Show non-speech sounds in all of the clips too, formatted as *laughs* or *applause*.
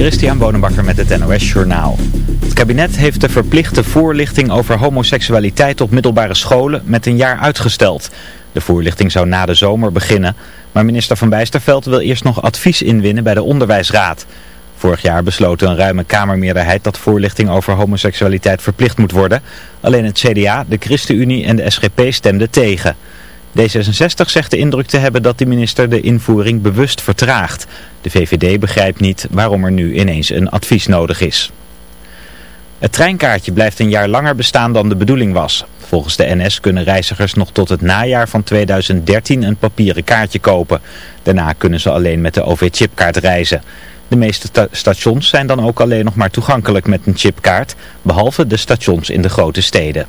Christian Bonenbakker met het NOS Journaal. Het kabinet heeft de verplichte voorlichting over homoseksualiteit op middelbare scholen met een jaar uitgesteld. De voorlichting zou na de zomer beginnen, maar minister Van Bijsterveld wil eerst nog advies inwinnen bij de onderwijsraad. Vorig jaar besloot een ruime kamermeerderheid dat voorlichting over homoseksualiteit verplicht moet worden. Alleen het CDA, de ChristenUnie en de SGP stemden tegen. D66 zegt de indruk te hebben dat de minister de invoering bewust vertraagt. De VVD begrijpt niet waarom er nu ineens een advies nodig is. Het treinkaartje blijft een jaar langer bestaan dan de bedoeling was. Volgens de NS kunnen reizigers nog tot het najaar van 2013 een papieren kaartje kopen. Daarna kunnen ze alleen met de OV-chipkaart reizen. De meeste stations zijn dan ook alleen nog maar toegankelijk met een chipkaart, behalve de stations in de grote steden.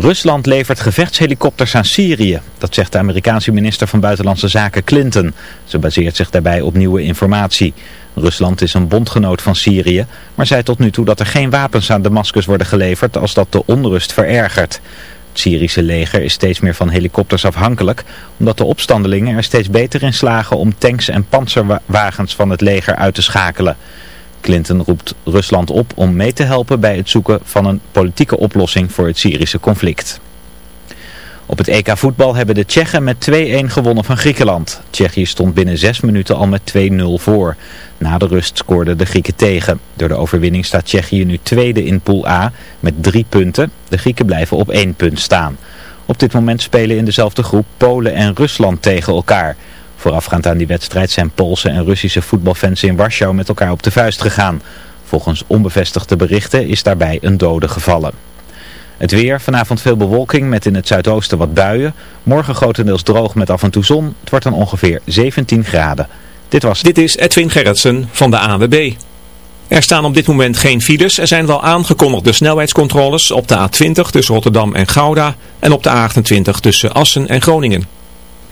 Rusland levert gevechtshelikopters aan Syrië. Dat zegt de Amerikaanse minister van Buitenlandse Zaken Clinton. Ze baseert zich daarbij op nieuwe informatie. Rusland is een bondgenoot van Syrië, maar zei tot nu toe dat er geen wapens aan Damascus worden geleverd als dat de onrust verergert. Het Syrische leger is steeds meer van helikopters afhankelijk, omdat de opstandelingen er steeds beter in slagen om tanks en panzerwagens van het leger uit te schakelen. Clinton roept Rusland op om mee te helpen bij het zoeken van een politieke oplossing voor het Syrische conflict. Op het EK voetbal hebben de Tsjechen met 2-1 gewonnen van Griekenland. Tsjechië stond binnen 6 minuten al met 2-0 voor. Na de rust scoorden de Grieken tegen. Door de overwinning staat Tsjechië nu tweede in Pool A met 3 punten. De Grieken blijven op 1 punt staan. Op dit moment spelen in dezelfde groep Polen en Rusland tegen elkaar. Voorafgaand aan die wedstrijd zijn Poolse en Russische voetbalfans in Warschau met elkaar op de vuist gegaan. Volgens onbevestigde berichten is daarbij een dode gevallen. Het weer, vanavond veel bewolking met in het zuidoosten wat buien. Morgen grotendeels droog met af en toe zon. Het wordt dan ongeveer 17 graden. Dit was... Dit is Edwin Gerritsen van de AWB. Er staan op dit moment geen files. Er zijn wel aangekondigde snelheidscontroles op de A20 tussen Rotterdam en Gouda en op de A28 tussen Assen en Groningen.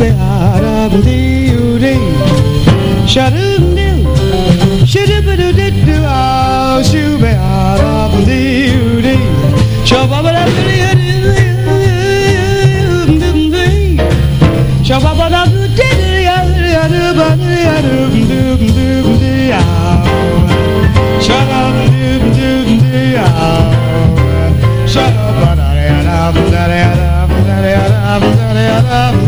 be ara bu di u di sharum dil shidibidu didu au shu be ara bu di u di shababa da bu di Shababa da bu di Shababa da bu di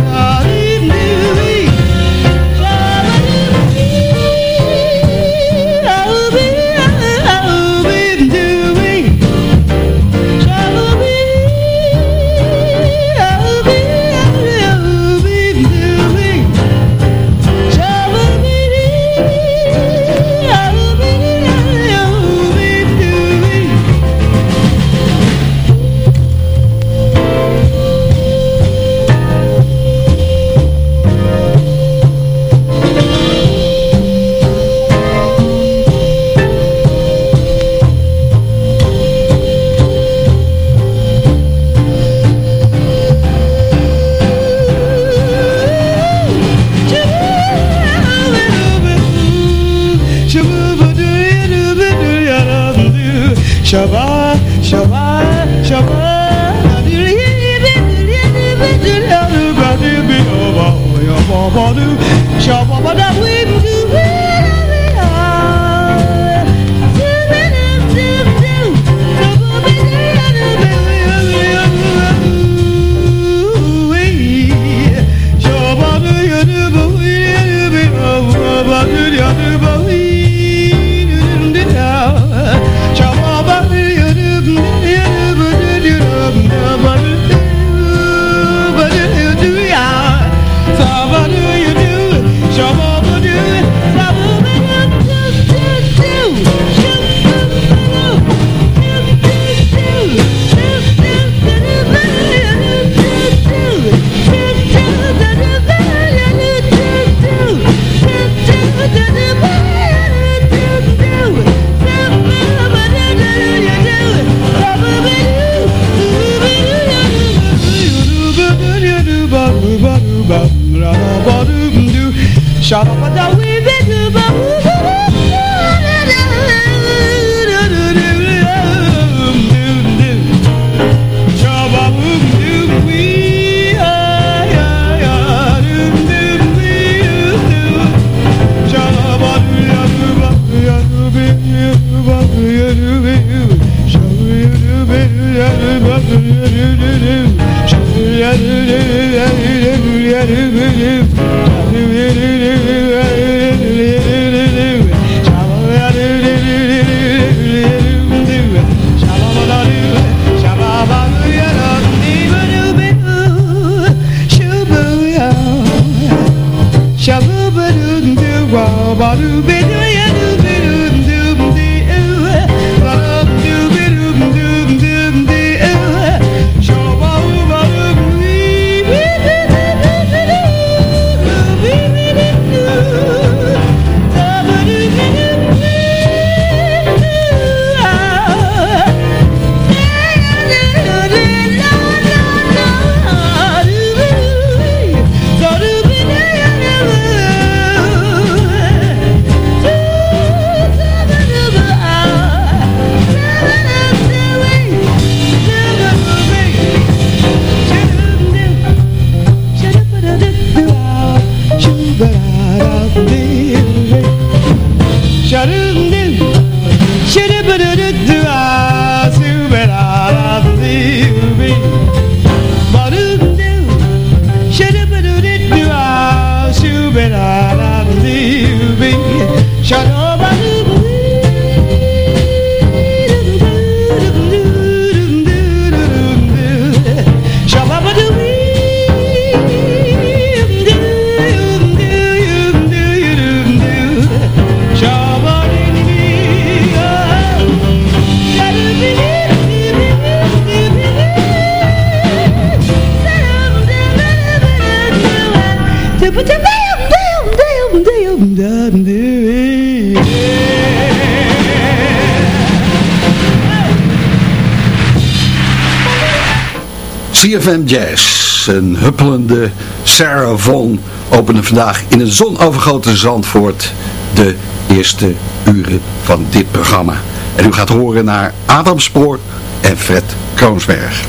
CFM Jazz. Een huppelende Sarah Vaughan opende vandaag in een zonovergoten Zandvoort de eerste uren van dit programma. En u gaat horen naar Adam Spoor en Fred Kroonsberg.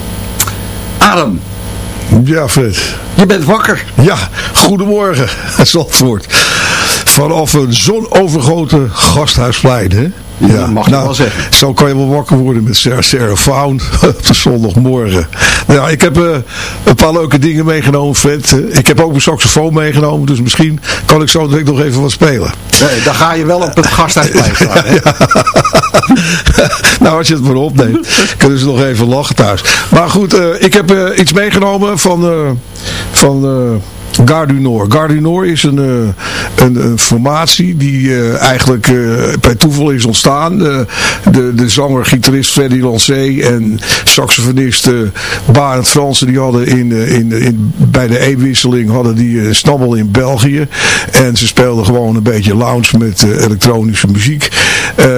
Adam. Ja, Fred. Je bent wakker. Ja, goedemorgen, *laughs* Zandvoort. Vanaf een zonovergoten gasthuisplein, hè? Ja, mag je wel zeggen. Zo kan je wel wakker worden met Sarah, Sarah Found op de zondagmorgen. Nou, ja, ik heb uh, een paar leuke dingen meegenomen, Fred. ik heb ook mijn saxofoon meegenomen, dus misschien kan ik zo direct nog even wat spelen. Nee, dan ga je wel op het gasthuisplein *laughs* staan, hè? *laughs* nou, als je het maar opneemt, kunnen ze nog even lachen thuis. Maar goed, uh, ik heb uh, iets meegenomen van... van Gare du Nord. Gare du Nord is een, eh, een, een formatie die uh, eigenlijk bij toeval is ontstaan. de, de zanger, gitarist Freddy Lancé en saxofonist Barend Fransen die hadden in, in, in, bij de E-wisseling hadden die snabbel in België. En ze speelden gewoon een beetje lounge met elektronische muziek.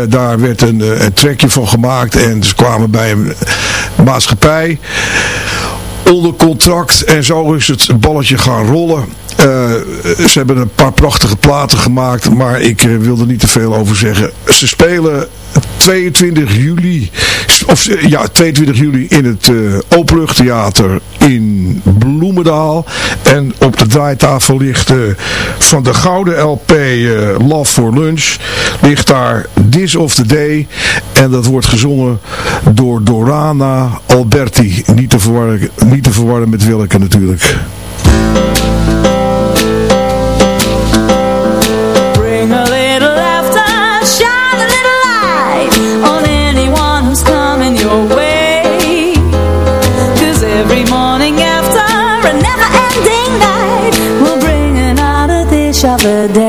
daar werd een, een trackje van gemaakt en ze kwamen bij een maatschappij onder contract en zo is het balletje gaan rollen. Uh, ze hebben een paar prachtige platen gemaakt, maar ik uh, wil er niet te veel over zeggen. Ze spelen 22 juli, of ja, 22 juli in het uh, Openluchttheater in Bloemendaal. En op de draaitafel ligt van de gouden LP Love for Lunch, ligt daar This of the Day. En dat wordt gezongen door Dorana Alberti. Niet te verwarren, niet te verwarren met Willeke natuurlijk. another day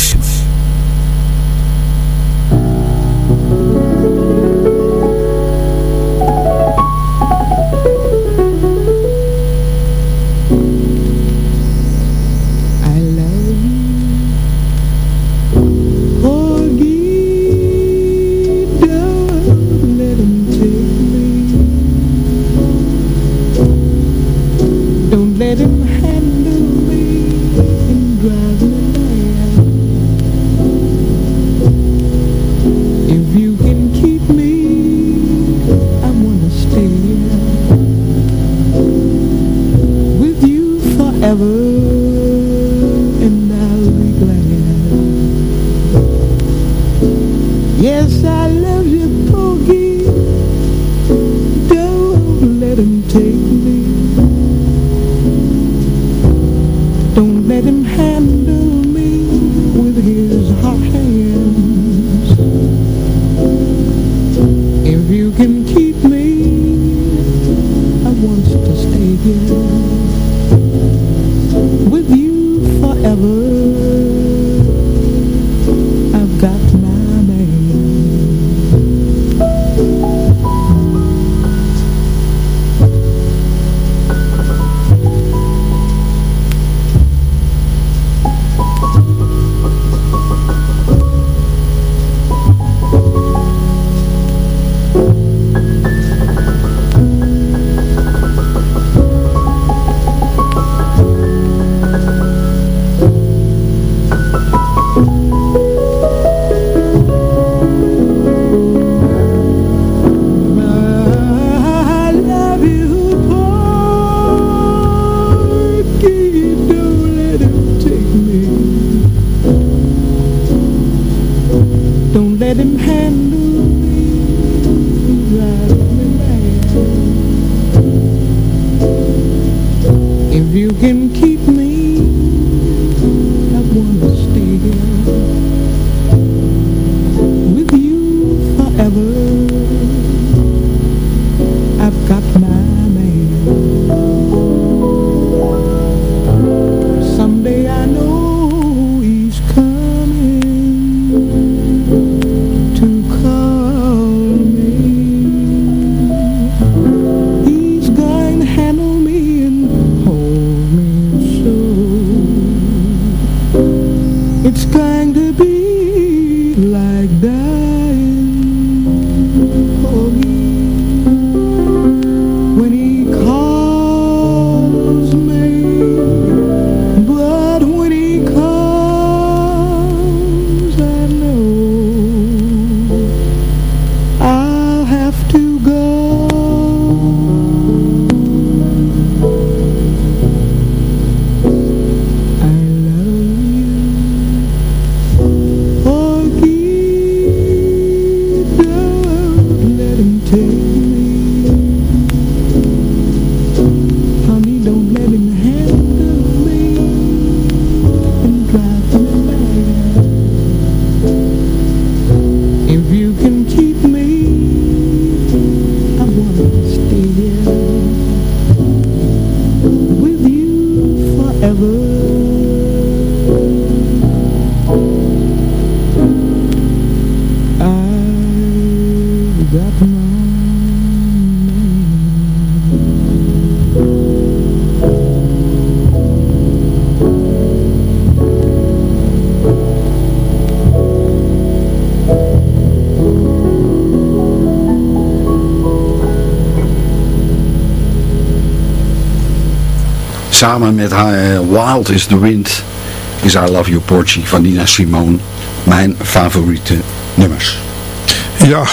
Samen met haar eh, Wild is the Wind is I Love You Porgy van Nina Simone mijn favoriete nummers. Ja,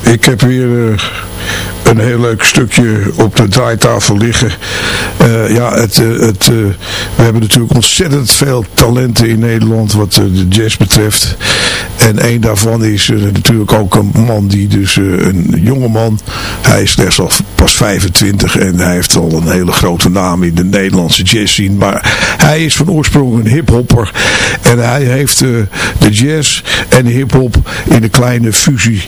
ik heb weer eh, een heel leuk stukje op de draaitafel liggen. Eh, ja, het, het, we hebben natuurlijk ontzettend veel talenten in Nederland wat de jazz betreft. En een daarvan is eh, natuurlijk ook een man die dus, eh, een jonge man, hij is slechts al pas 25 en hij heeft al een hele grote naam in de Nederlandse jazz scene. Maar hij is van oorsprong een hiphopper en hij heeft eh, de jazz en de hiphop in een kleine fusie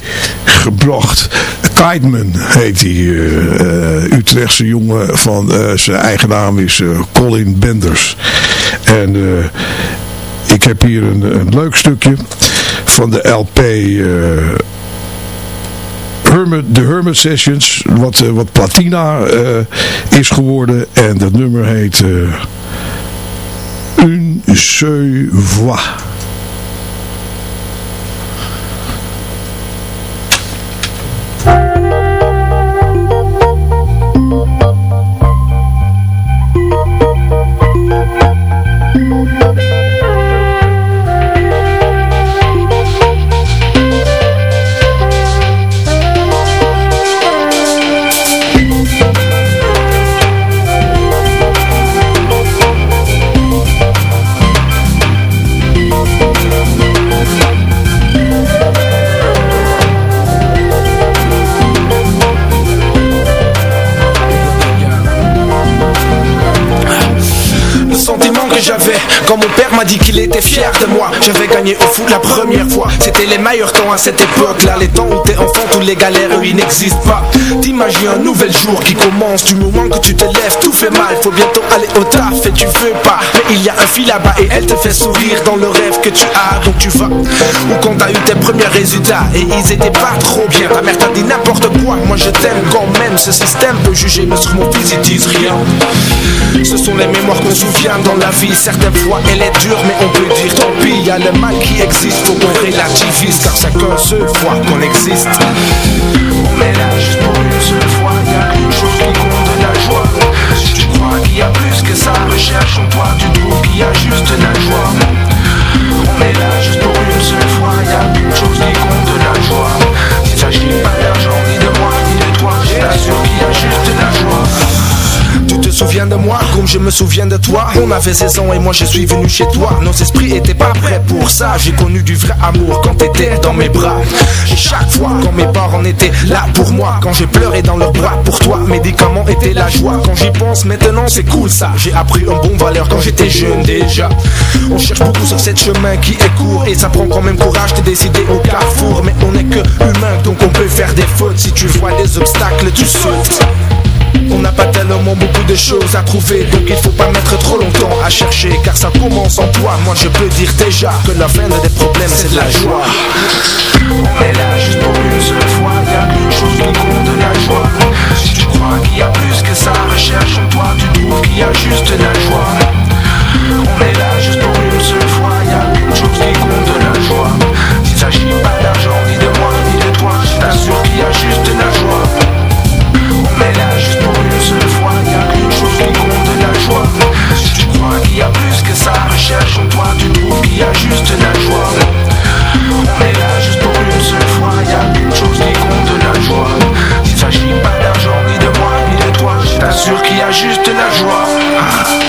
gebracht. Tideman heet hij, Utrechtse jongen van zijn eigen naam is Colin Benders. En ik heb hier een, een leuk stukje van de LP eh, Hermit, de Hermit Sessions, wat, eh, wat platina eh, is geworden. En dat nummer heet Un Seu Voix. M'a dit qu'il était fier de moi. J'avais gagné au foot la première fois. C'était les meilleurs temps à cette époque là Les temps où t'es enfant, tous les galères eux, ils n'existent pas. T'imagines un nouvel jour qui commence. Du moment que tu te lèves, tout fait mal. Faut bientôt aller au taf et tu veux pas. Mais il y a un fil là-bas et elle te fait sourire Dans le rêve que tu as, donc tu vas Ou quand t'as eu tes premiers résultats. Et ils étaient pas trop bien. Ta mère t'a dit n'importe quoi. Moi je t'aime quand même. Ce système peut juger mais sur mon fils ils disent rien. Ce sont les mémoires qu'on souvient dans la vie. Certaines fois elle est dure mais on peut dire tant pis. Y a le mal qui existe, faut qu'on relativise Car qu'une seule fois qu'on existe. On est là juste pour une seule fois Y a une chose qui compte de la joie. Si tu crois qu'il y a plus que ça Recherche en toi, tu trouves qu'il y a juste la joie. On est là juste pour une seule fois Y a une chose qui compte de la joie. Il s'agit pas d'argent ni de moi ni de toi Je t'assure qu'il y a juste la joie te souviens de moi comme je me souviens de toi. On avait 16 ans et moi je suis venu chez toi. Nos esprits étaient pas prêts pour ça. J'ai connu du vrai amour quand t'étais dans mes bras. Et chaque fois quand mes parents étaient là pour moi Quand j'ai pleuré dans leurs bras pour toi Médicaments étaient la joie. Quand j'y pense maintenant c'est cool ça. J'ai appris un bon valeur quand j'étais jeune déjà. On cherche beaucoup sur cette chemin qui est court. Et ça prend quand même courage de décider au carrefour. Mais on est que humain donc on peut faire des fautes. Si tu vois des obstacles tu sautes pas tellement beaucoup de choses à trouver. Donc il faut pas mettre trop longtemps à chercher Car ça commence en toi. Moi je peux dire déjà que la fin des problèmes c'est de la joie. On est là juste pour une seule fois Y a une chose qui compte de la joie. Si tu crois qu'il y a plus que ça Recherche en toi tu trouves qu'il y a juste la joie. On est là juste pour une seule fois Y a une chose qui compte de la joie. S'il s'agit pas d'argent ni de moi ni de toi Je t'assure qu'il y a juste la joie. On est là juste fois, y a qu'une chose qui compte la joie. Si tu crois qu'il y a plus que ça, recherche en toi, tu trouves qu'il y a juste la joie. On est là juste pour une seule fois, y a qu'une chose qui compte la joie. S'il s'agit pas d'argent, ni de moi, ni de toi, je t'assure qu'il y a juste la joie. Ah.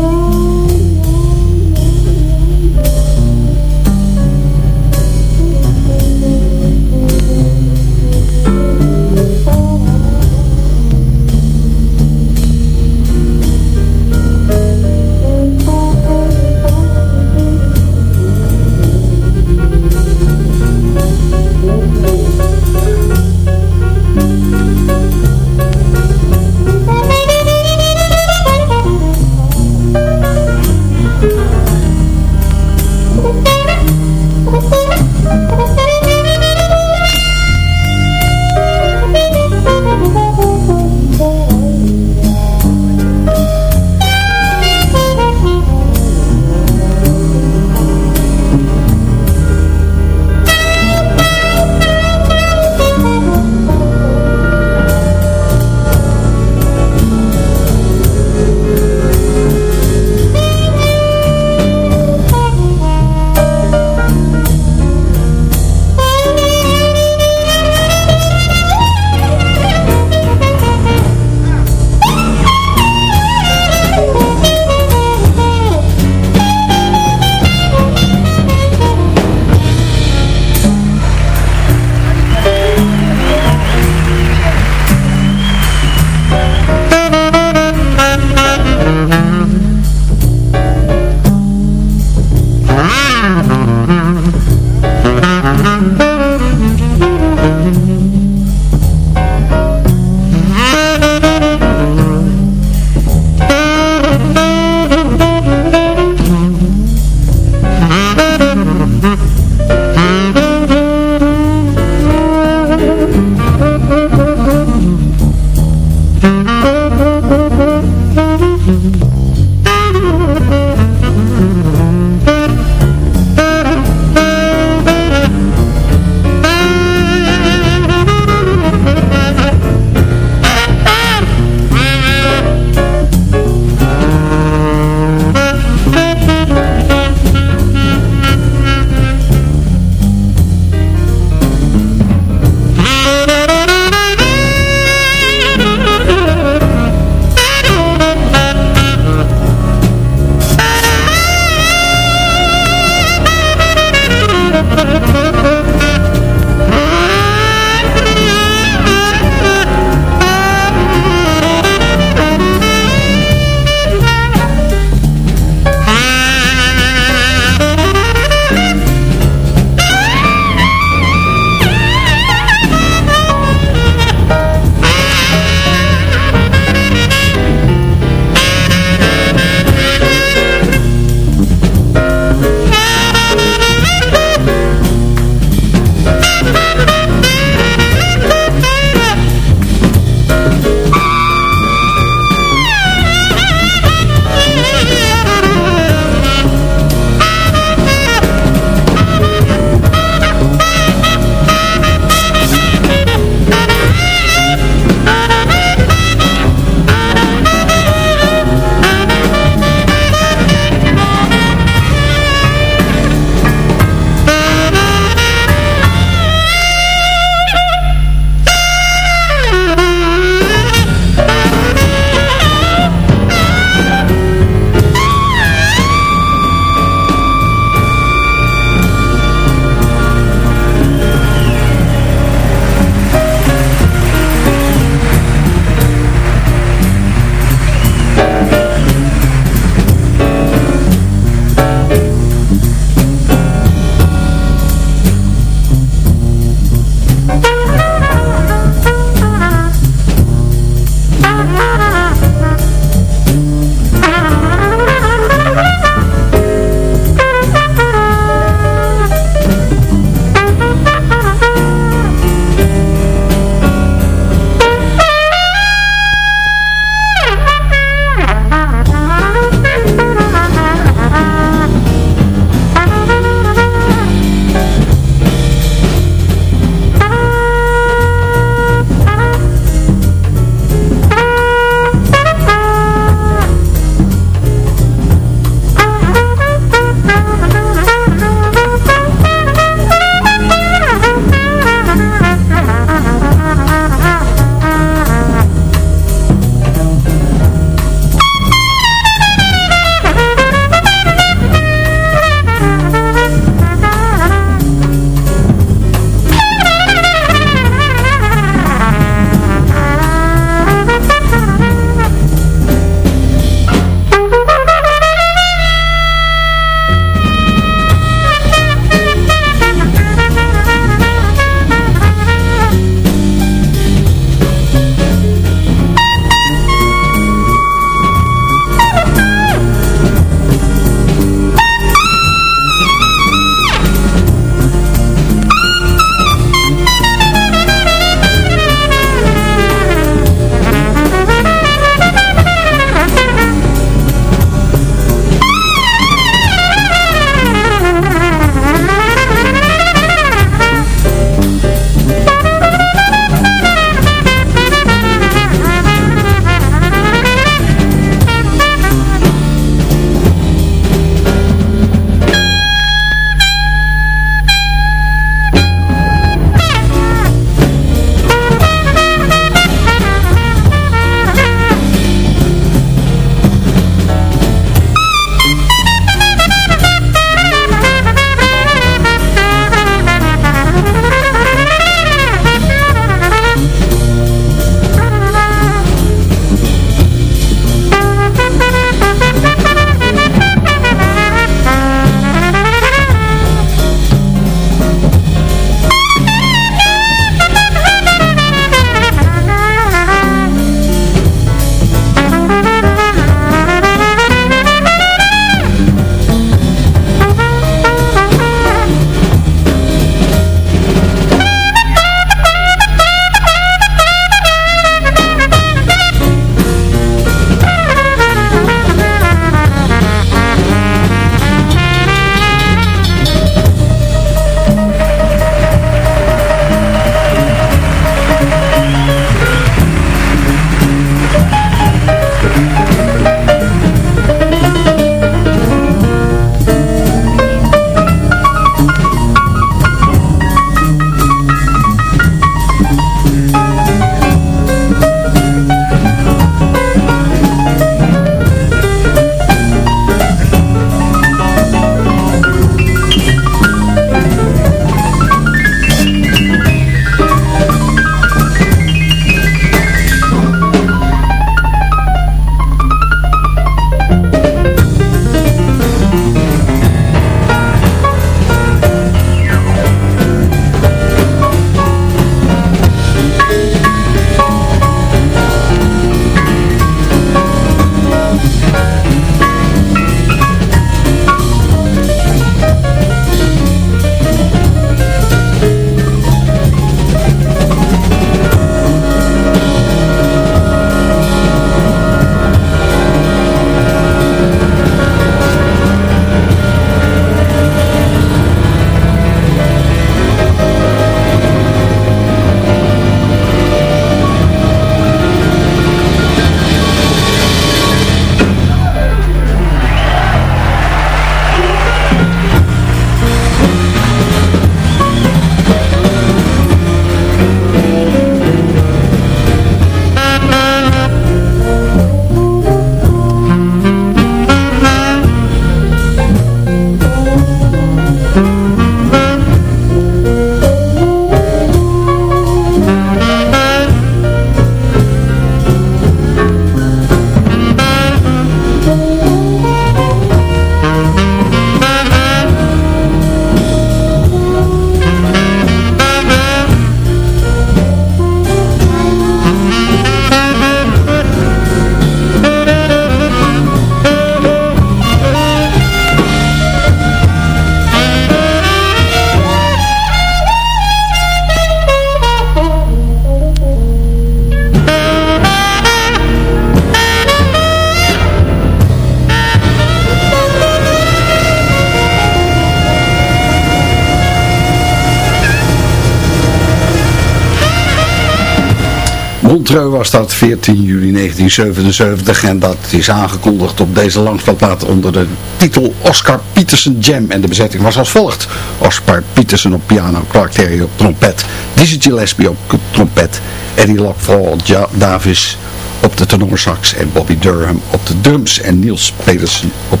Montreux was dat, 14 juli 1977. En dat is aangekondigd op deze langspelplaat onder de titel Oscar Peterson Jam. En de bezetting was als volgt. Oscar Peterson op piano, Clark Terry op trompet, Dizzy Gillespie op trompet, Eddie Lockfall, ja Davis op de tenorsax en Bobby Durham op de drums en Niels Peterson op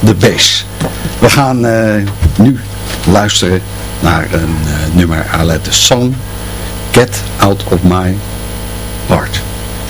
de bass. We gaan uh, nu luisteren naar een uh, nummer la de song Get Out of My.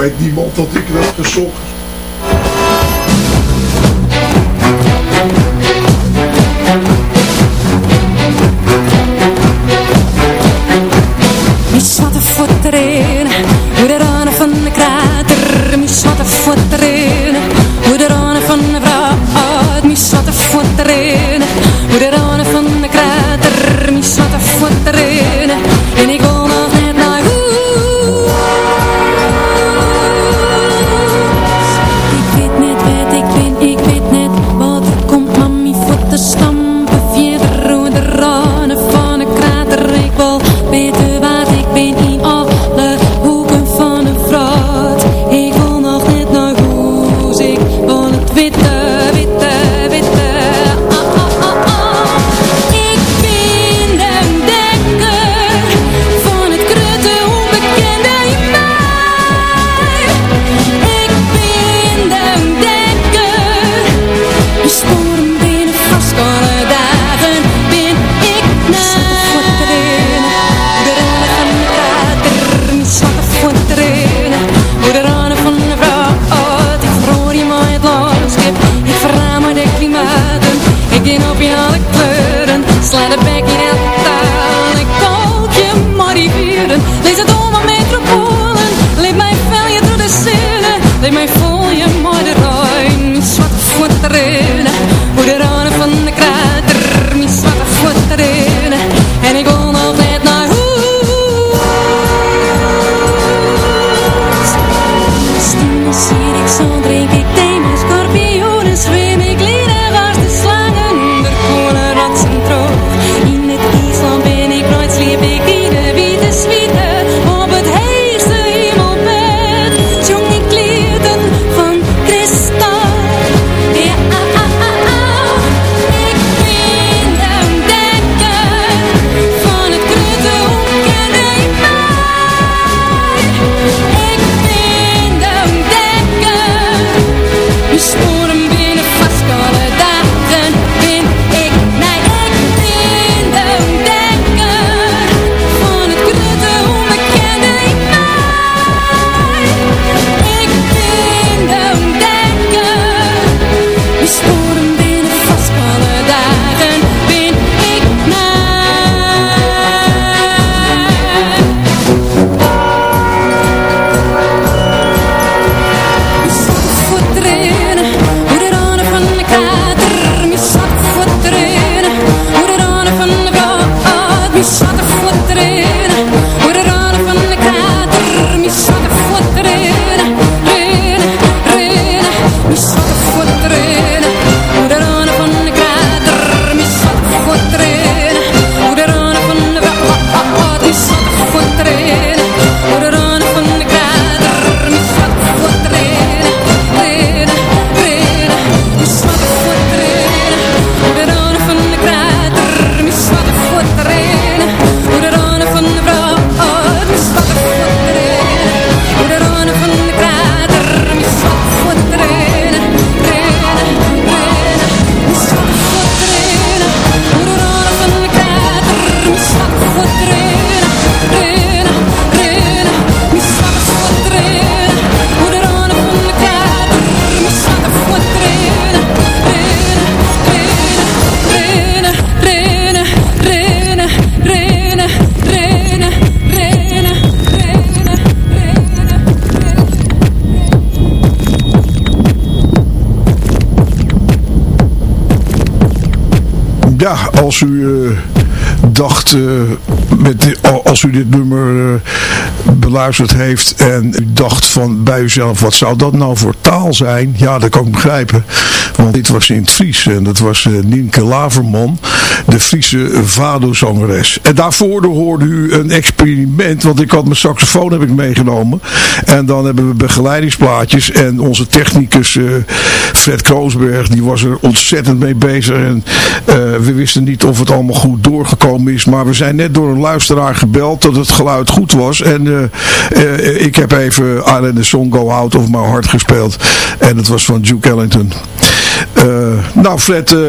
Weet niemand dat ik werd gezocht. Mis wat de voet erin, hoe de ranen van de krater. Mis wat de Sla de bek in elke taal. Ik kan je motiveren. Lees het allemaal metropolen. Leef mij fel je door de zinnen. Leef mij als u eh, dacht, eh, met als u dit nummer eh, beluisterd heeft en u dacht van bij uzelf, wat zou dat nou voor taal zijn? Ja, dat kan ik begrijpen. Want dit was in het Fries en dat was eh, Nienke Laverman, de Friese vadozangeres. En daarvoor hoorde u een experiment, want ik had mijn saxofoon heb ik meegenomen. En dan hebben we begeleidingsplaatjes en onze technicus eh, Fred Kroosberg, die was er ontzettend mee bezig. En eh, we wisten niet of het allemaal goed doorgekomen is, maar we zijn net door een luisteraar gebeld dat het geluid goed was. En eh, ik heb even Island the Song Go Out of My Heart gespeeld. En het was van Duke Ellington. Eh, nou Fred, eh,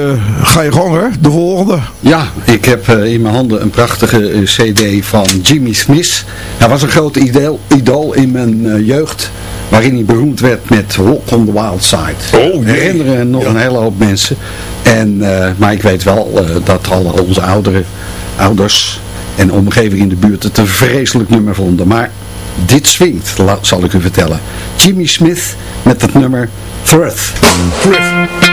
ga je gang hè? De volgende. Ja, ik heb in mijn handen een prachtige cd van Jimmy Smith. Hij was een groot idool, idool in mijn jeugd, waarin hij beroemd werd met Walk on the Wild Side. Oh, jee. Herinneren nog een hele hoop mensen. En, maar ik weet wel dat alle onze ouderen, ouders en omgeving in de buurt het een vreselijk nummer vonden. Maar dit swingt, zal ik u vertellen. Jimmy Smith met het nummer. You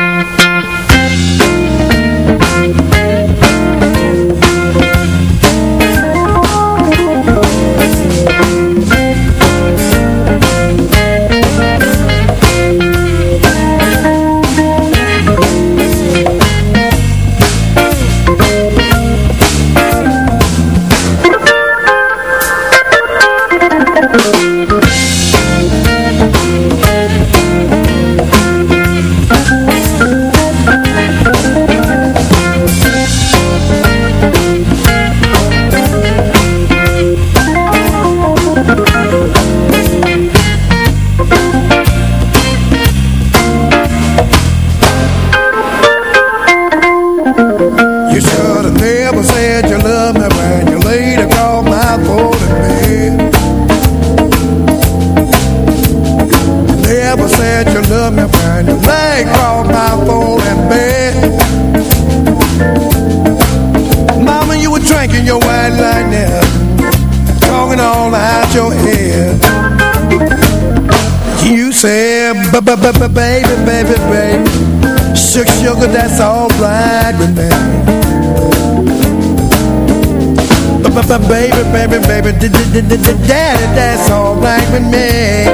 daddy, that's all right with me.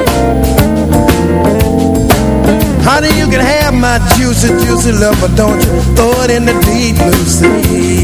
Honey, you can have my juicy, juicy love, but don't you throw it in the deep blue sea.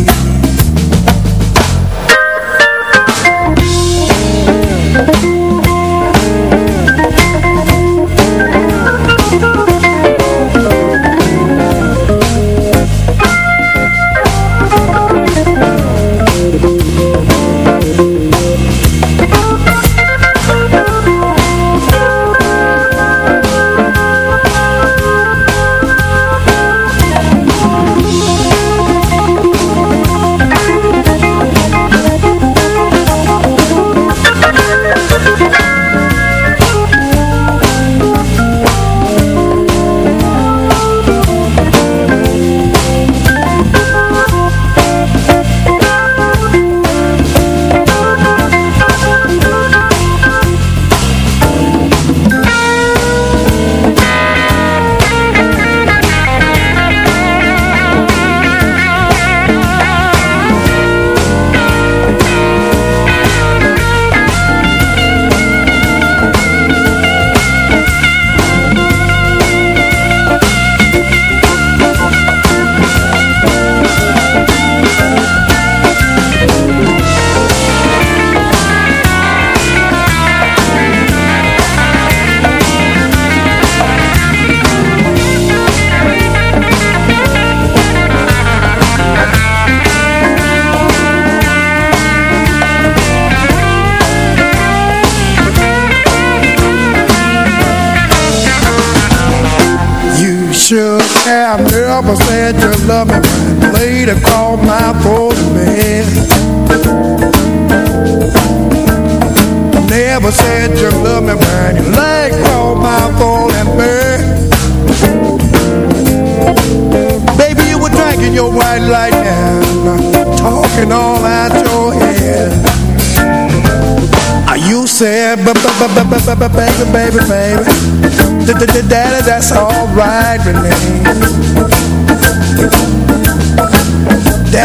Love me when later called my phone man. Never said you love me when you late called my and man. Baby, you were drinking your white light now, talking all out your head. You said, b b b b b b baby, baby, baby, D -d -d daddy, that's all right with me.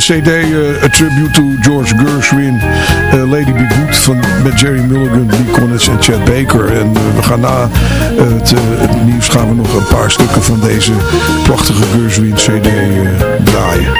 Cd uh, A Tribute to George Gershwin, uh, Lady Be Good van, met Jerry Mulligan, Lee Konitz en Chad Baker. En we gaan na het, het, nieuws gaan we nog een paar stukken van deze prachtige Gershwin cd draaien.